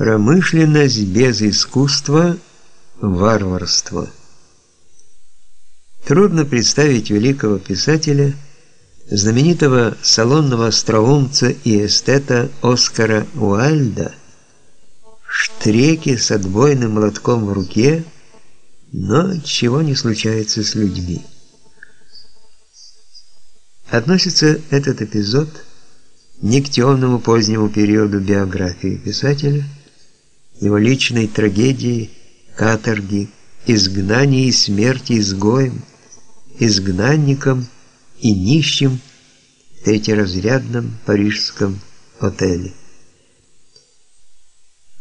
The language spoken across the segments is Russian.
Промышленность без искусства – варварство. Трудно представить великого писателя, знаменитого салонного остроумца и эстета Оскара Уальда, штреки с отбойным молотком в руке, но чего не случается с людьми. Относится этот эпизод не к темному позднему периоду биографии писателя – его личной трагедии, каторги, изгнания и смерти изгоем, изгнанником и нищим в третьеразрядном парижском отеле.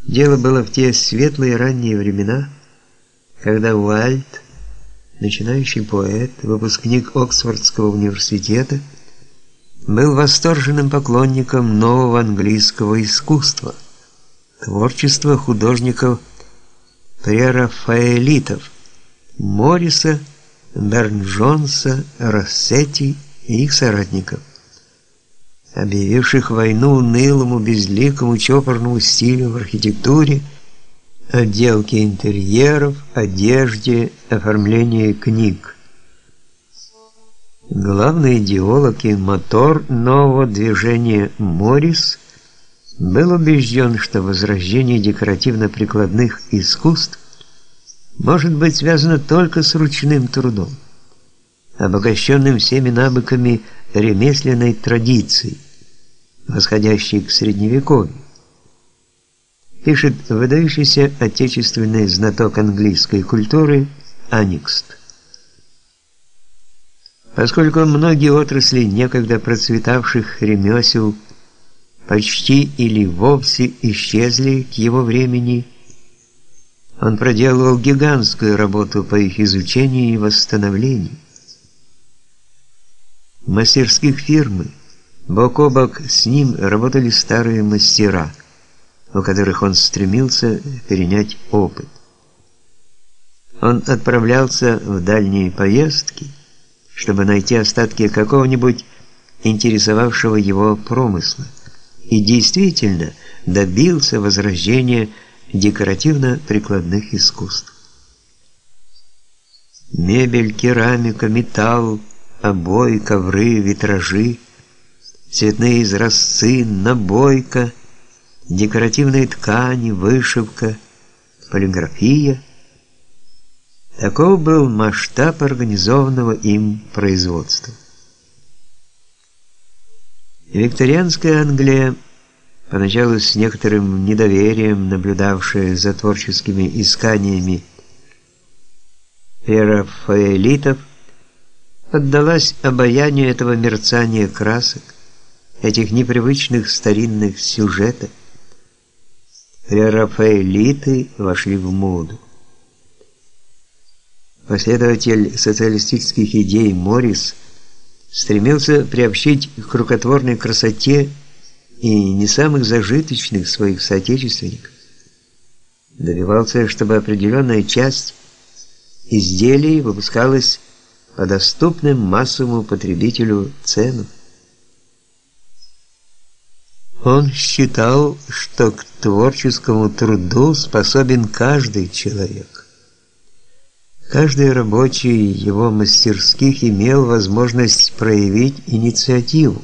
Дело было в те светлые ранние времена, когда Уайльд, начинающий поэт, выпускник Оксфордского университета, был восторженным поклонником нового английского искусства – Творчество художников прерафаэлитов Морриса, Берн-Джонса, и их соратников, объявивших войну унылому, безликому, чопорному стилю в архитектуре, отделке интерьеров, одежде, оформлении книг. Главный идеолог и мотор нового движения Моррис – был убежден, что возрождение декоративно-прикладных искусств может быть связано только с ручным трудом, обогащенным всеми навыками ремесленной традиции, восходящей к средневековью. Пишет выдающийся отечественный знаток английской культуры Аникст. Поскольку многие отрасли некогда процветавших ремесел – почти или вовсе исчезли к его времени. Он проделывал гигантскую работу по их изучению и восстановлению. В мастерских фирмы бок о бок с ним работали старые мастера, у которых он стремился перенять опыт. Он отправлялся в дальние поездки, чтобы найти остатки какого-нибудь интересовавшего его промысла и действительно добился возрождения декоративно-прикладных искусств. Мебель, керамика, металл, обои, ковры, витражи, цветные изразцы, набойка, декоративные ткани, вышивка, полиграфия. Таков был масштаб организованного им производства. Викторианская Англия, поначалу с некоторым недоверием наблюдавшая за творческими исканиями прерафаэлитов, поддалась обаянию этого мерцания красок, этих непривычных старинных сюжетов. Прерафаэлиты вошли в моду. Последователь социалистических идей Моррис – стремился приобщить к рукотворной красоте и не самых зажиточных своих соотечественников. Добивался, чтобы определенная часть изделий выпускалась по доступным массовому потребителю ценам. Он считал, что к творческому труду способен каждый человек. Каждый рабочий его мастерских имел возможность проявить инициативу.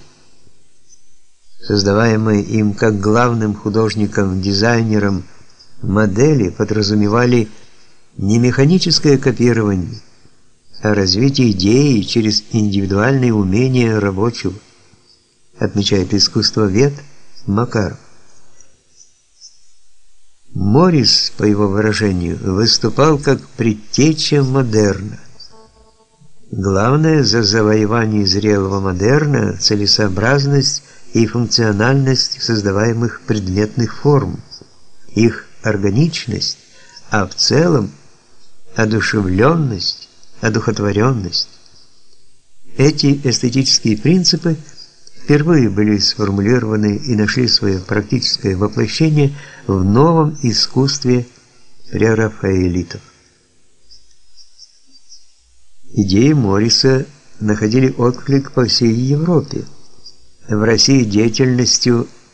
Создаваемые им как главным художником, дизайнером модели подразумевали не механическое копирование, а развитие идеи через индивидуальные умения рабочего, отмечает искусствовед Макаров. Моррис, по его выражению, выступал как предтеча модерна. Главное за завоевание зрелого модерна целесообразность и функциональность создаваемых предметных форм, их органичность, а в целом одушевленность, одухотворенность. Эти эстетические принципы – впервые были сформулированы и нашли свое практическое воплощение в новом искусстве прерафаэлитов. Идеи Морриса находили отклик по всей Европе. В России деятельностью